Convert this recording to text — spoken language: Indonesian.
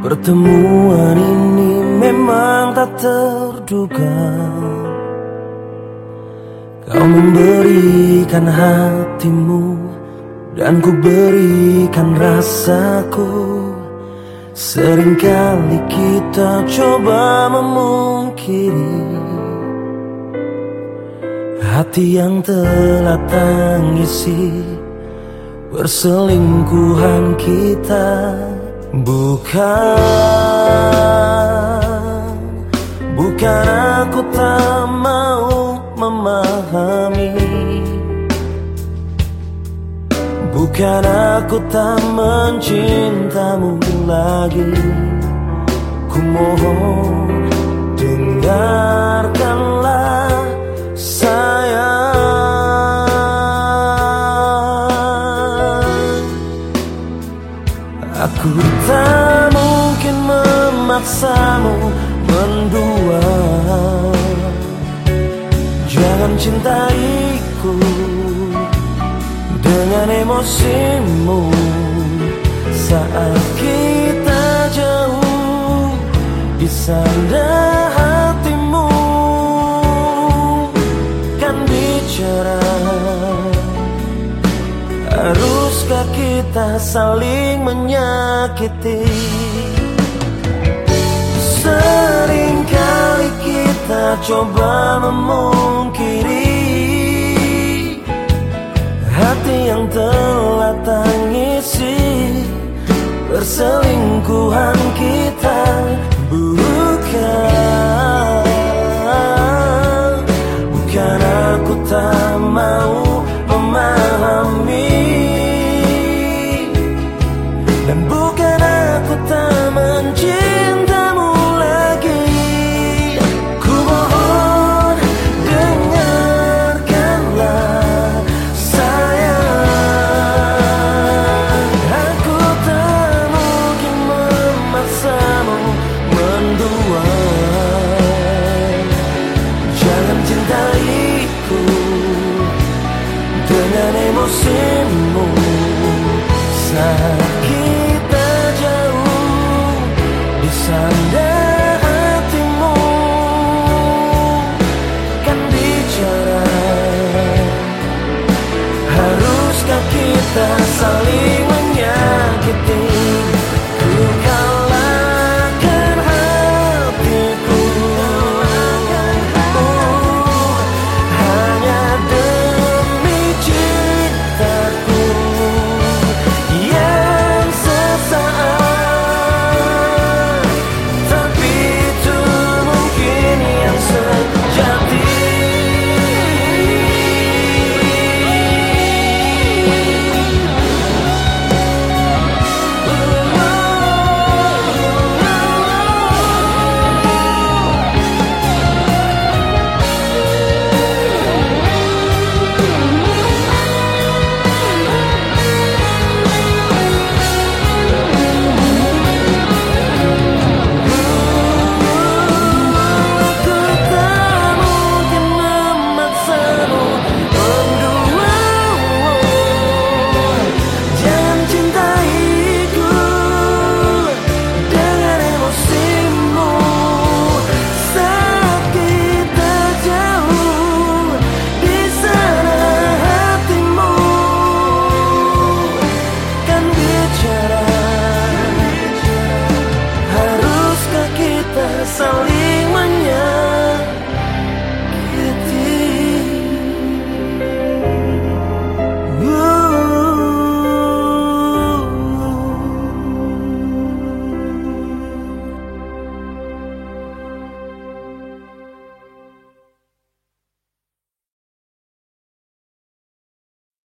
Pertemuan ini memang tak terduga. Kau memberikan hatimu Dan ku berikan rasaku. Seringkali kita coba memungkiri Hati yang telah tangisi Perselingkuhan kita Bukan Bukan aku tak mau memahami. Bukan aku tak mencintamu lagi. Ku mohon dengarkanlah memaksamu mendua Jangan cintaiku dengan emosimu. Saat kita jauh di sana hatimu. Kan bicara Haruskah kita saling menyakiti Seringkali kita coba memungkiri Hati yang telah tangisi Perselingkuhan kita. Bukan emosimu saat kita jauh di sana hatimu. Kan bicara haruskah kita